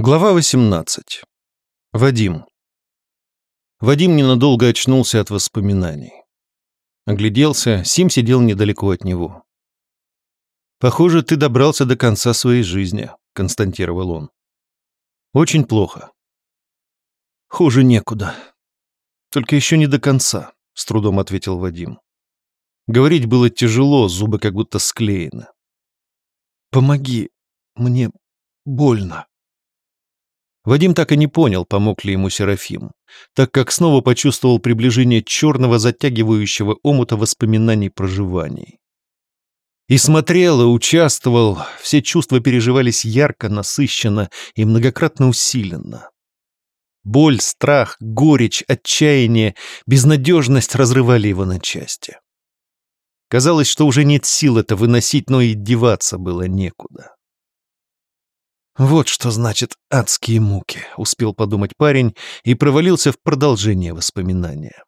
Глава 18. Вадим. Вадим ненадолго очнулся от воспоминаний. Огляделся, Сим сидел недалеко от него. «Похоже, ты добрался до конца своей жизни», — констатировал он. «Очень плохо». «Хуже некуда. Только еще не до конца», — с трудом ответил Вадим. Говорить было тяжело, зубы как будто склеены. «Помоги, мне больно». Вадим так и не понял, помог ли ему Серафим, так как снова почувствовал приближение черного затягивающего омута воспоминаний проживаний. И смотрел, и участвовал, все чувства переживались ярко, насыщенно и многократно усиленно. Боль, страх, горечь, отчаяние, безнадежность разрывали его на части. Казалось, что уже нет сил это выносить, но и деваться было некуда. «Вот что значит адские муки», — успел подумать парень и провалился в продолжение воспоминания.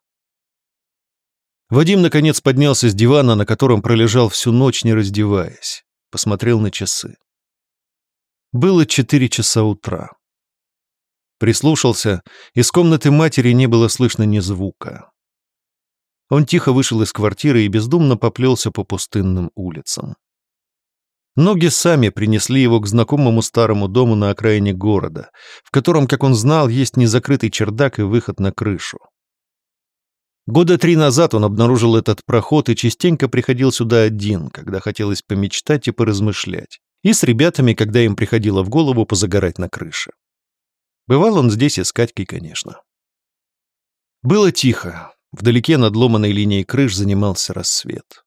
Вадим, наконец, поднялся с дивана, на котором пролежал всю ночь, не раздеваясь. Посмотрел на часы. Было четыре часа утра. Прислушался, из комнаты матери не было слышно ни звука. Он тихо вышел из квартиры и бездумно поплелся по пустынным улицам. Ноги сами принесли его к знакомому старому дому на окраине города, в котором, как он знал, есть незакрытый чердак и выход на крышу. Года три назад он обнаружил этот проход и частенько приходил сюда один, когда хотелось помечтать и поразмышлять, и с ребятами, когда им приходило в голову позагорать на крыше. Бывал он здесь и с Катькой, конечно. Было тихо. Вдалеке над ломаной линией крыш занимался рассвет.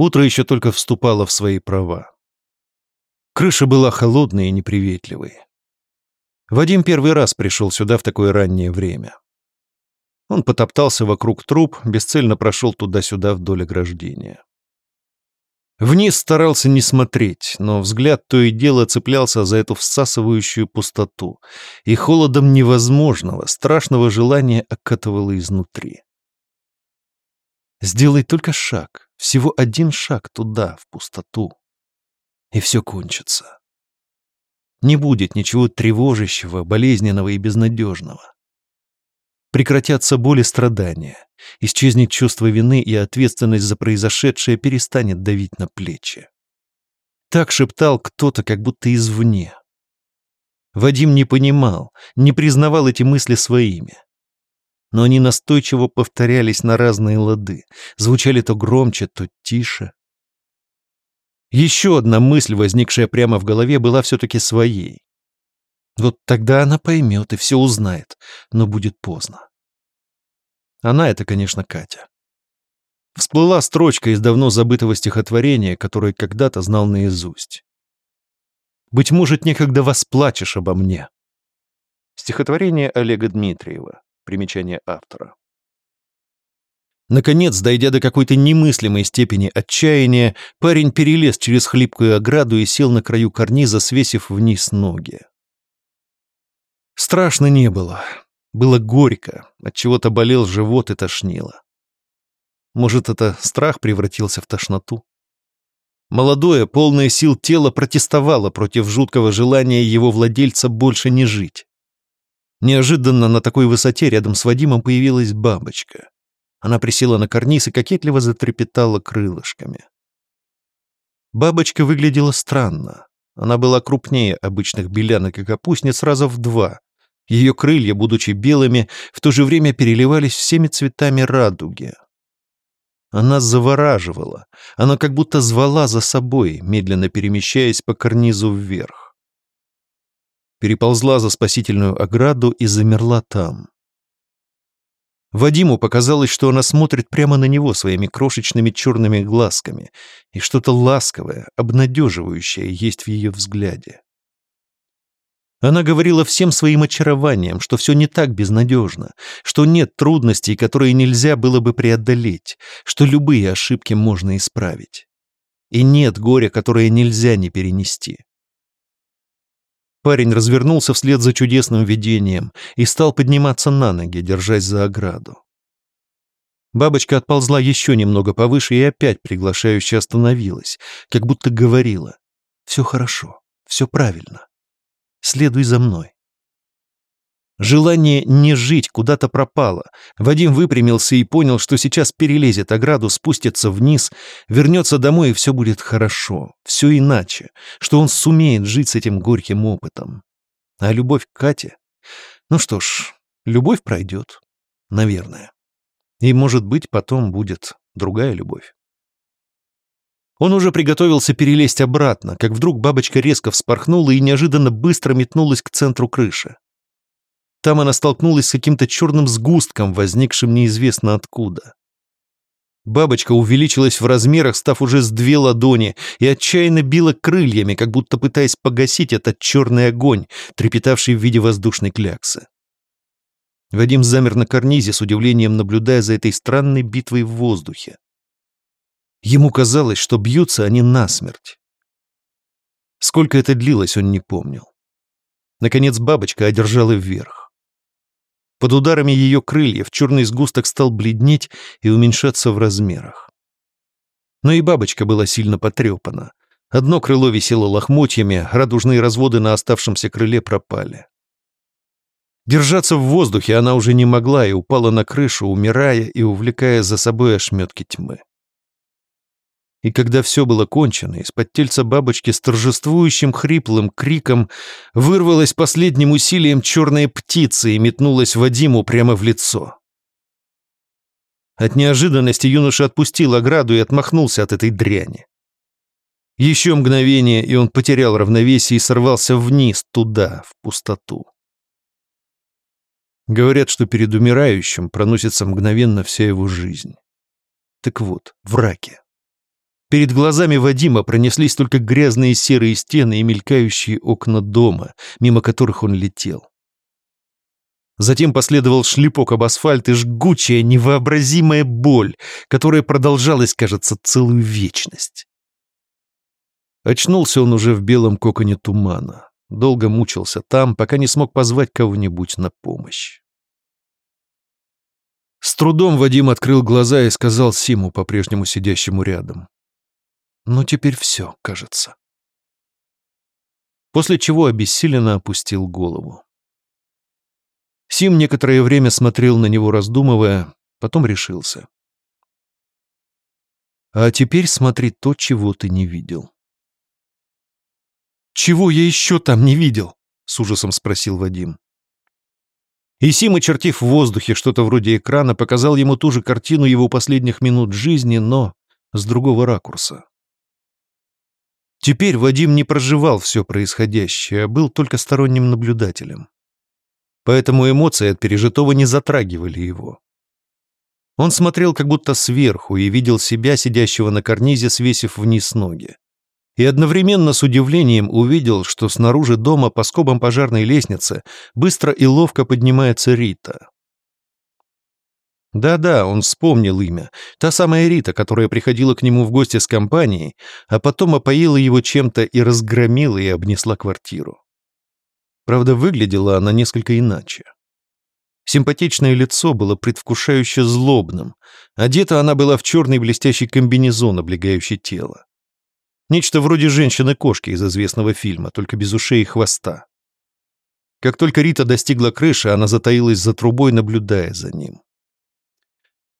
Утро еще только вступало в свои права. Крыша была холодной и неприветливой. Вадим первый раз пришел сюда в такое раннее время. Он потоптался вокруг труб, бесцельно прошел туда-сюда вдоль ограждения. Вниз старался не смотреть, но взгляд то и дело цеплялся за эту всасывающую пустоту, и холодом невозможного, страшного желания окатывало изнутри. Сделай только шаг, всего один шаг туда, в пустоту, и все кончится. Не будет ничего тревожащего, болезненного и безнадежного. Прекратятся боли страдания, исчезнет чувство вины и ответственность за произошедшее перестанет давить на плечи. Так шептал кто-то, как будто извне. Вадим не понимал, не признавал эти мысли своими но они настойчиво повторялись на разные лады, звучали то громче, то тише. Еще одна мысль, возникшая прямо в голове, была все-таки своей. Вот тогда она поймет и все узнает, но будет поздно. Она — это, конечно, Катя. Всплыла строчка из давно забытого стихотворения, которое когда-то знал наизусть. «Быть может, некогда восплачешь обо мне». Стихотворение Олега Дмитриева. Примечание автора. Наконец, дойдя до какой-то немыслимой степени отчаяния, парень перелез через хлипкую ограду и сел на краю карниза, свесив вниз ноги. Страшно не было. Было горько, от чего-то болел живот и тошнило. Может, это страх превратился в тошноту? Молодое, полное сил тело протестовало против жуткого желания его владельца больше не жить. Неожиданно на такой высоте рядом с Вадимом появилась бабочка. Она присела на карниз и кокетливо затрепетала крылышками. Бабочка выглядела странно. Она была крупнее обычных белянок и капустниц раза в два. Ее крылья, будучи белыми, в то же время переливались всеми цветами радуги. Она завораживала. Она как будто звала за собой, медленно перемещаясь по карнизу вверх переползла за спасительную ограду и замерла там. Вадиму показалось, что она смотрит прямо на него своими крошечными черными глазками, и что-то ласковое, обнадеживающее есть в ее взгляде. Она говорила всем своим очарованием, что все не так безнадежно, что нет трудностей, которые нельзя было бы преодолеть, что любые ошибки можно исправить. И нет горя, которое нельзя не перенести. Парень развернулся вслед за чудесным видением и стал подниматься на ноги, держась за ограду. Бабочка отползла еще немного повыше и опять приглашающе остановилась, как будто говорила «Все хорошо, все правильно». Следуй за мной. Желание не жить куда-то пропало. Вадим выпрямился и понял, что сейчас перелезет ограду, спустится вниз, вернется домой, и все будет хорошо. Все иначе. Что он сумеет жить с этим горьким опытом. А любовь к Кате? Ну что ж, любовь пройдет. Наверное. И, может быть, потом будет другая любовь. Он уже приготовился перелезть обратно, как вдруг бабочка резко вспорхнула и неожиданно быстро метнулась к центру крыши. Там она столкнулась с каким-то черным сгустком, возникшим неизвестно откуда. Бабочка увеличилась в размерах, став уже с две ладони, и отчаянно била крыльями, как будто пытаясь погасить этот черный огонь, трепетавший в виде воздушной кляксы. Вадим замер на карнизе, с удивлением наблюдая за этой странной битвой в воздухе. Ему казалось, что бьются они насмерть. Сколько это длилось, он не помнил. Наконец бабочка одержала вверх. Под ударами ее крыльев черный сгусток стал бледнеть и уменьшаться в размерах. Но и бабочка была сильно потрепана. Одно крыло висело лохмотьями, радужные разводы на оставшемся крыле пропали. Держаться в воздухе она уже не могла и упала на крышу, умирая и увлекая за собой ошметки тьмы. И когда все было кончено, из-под тельца бабочки с торжествующим хриплым криком вырвалась последним усилием черная птица и метнулась Вадиму прямо в лицо. От неожиданности юноша отпустил ограду и отмахнулся от этой дряни. Еще мгновение, и он потерял равновесие и сорвался вниз, туда, в пустоту. Говорят, что перед умирающим проносится мгновенно вся его жизнь. Так вот, в раке. Перед глазами Вадима пронеслись только грязные серые стены и мелькающие окна дома, мимо которых он летел. Затем последовал шлепок об асфальт и жгучая, невообразимая боль, которая продолжалась, кажется, целую вечность. Очнулся он уже в белом коконе тумана. Долго мучился там, пока не смог позвать кого-нибудь на помощь. С трудом Вадим открыл глаза и сказал Симу, по-прежнему сидящему рядом. Ну, теперь все, кажется. После чего обессиленно опустил голову. Сим некоторое время смотрел на него, раздумывая, потом решился. А теперь смотри то, чего ты не видел. «Чего я еще там не видел?» — с ужасом спросил Вадим. И Сим, очертив в воздухе что-то вроде экрана, показал ему ту же картину его последних минут жизни, но с другого ракурса. Теперь Вадим не проживал все происходящее, а был только сторонним наблюдателем. Поэтому эмоции от пережитого не затрагивали его. Он смотрел как будто сверху и видел себя, сидящего на карнизе, свесив вниз ноги. И одновременно с удивлением увидел, что снаружи дома по скобам пожарной лестницы быстро и ловко поднимается Рита. Да-да, он вспомнил имя. Та самая Рита, которая приходила к нему в гости с компанией, а потом опоила его чем-то и разгромила и обнесла квартиру. Правда, выглядела она несколько иначе. Симпатичное лицо было предвкушающе злобным. Одета она была в черный блестящий комбинезон, облегающий тело. Нечто вроде женщины-кошки из известного фильма, только без ушей и хвоста. Как только Рита достигла крыши, она затаилась за трубой, наблюдая за ним.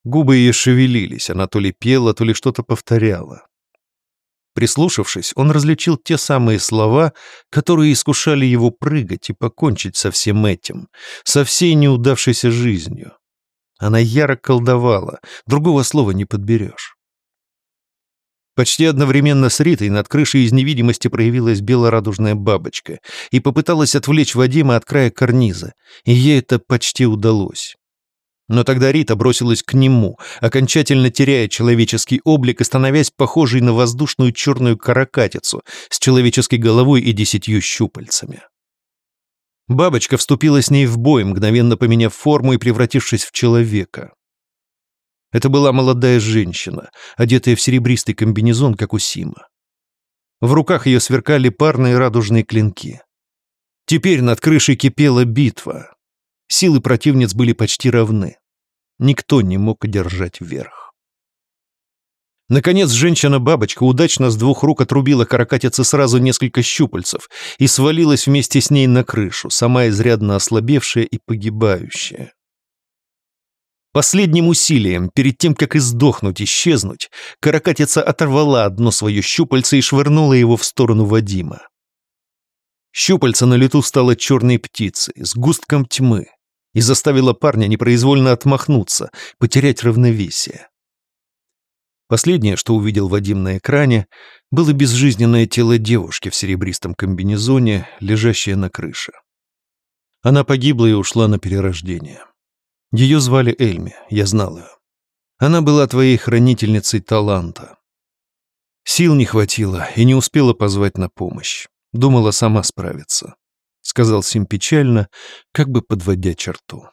Губы ее шевелились, она то ли пела, то ли что-то повторяла. Прислушавшись, он различил те самые слова, которые искушали его прыгать и покончить со всем этим, со всей неудавшейся жизнью. Она яро колдовала, другого слова не подберешь. Почти одновременно с Ритой над крышей из невидимости проявилась белорадужная бабочка и попыталась отвлечь Вадима от края карниза, и ей это почти удалось. Но тогда Рита бросилась к нему, окончательно теряя человеческий облик и становясь похожей на воздушную черную каракатицу с человеческой головой и десятью щупальцами. Бабочка вступила с ней в бой, мгновенно поменяв форму и превратившись в человека. Это была молодая женщина, одетая в серебристый комбинезон, как у Сима. В руках ее сверкали парные радужные клинки. Теперь над крышей кипела битва. Силы противниц были почти равны. Никто не мог одержать верх. Наконец, женщина-бабочка удачно с двух рук отрубила каракатице сразу несколько щупальцев и свалилась вместе с ней на крышу, сама изрядно ослабевшая и погибающая. Последним усилием, перед тем, как издохнуть, исчезнуть, каракатица оторвала одно свое щупальце и швырнула его в сторону Вадима. Щупальце на лету стало черной птицей, с густком тьмы, и заставило парня непроизвольно отмахнуться, потерять равновесие. Последнее, что увидел Вадим на экране, было безжизненное тело девушки в серебристом комбинезоне, лежащее на крыше. Она погибла и ушла на перерождение. Ее звали Эльми, я знал ее. Она была твоей хранительницей таланта. Сил не хватило и не успела позвать на помощь. Думала сама справиться. Сказал Сим печально, как бы подводя черту.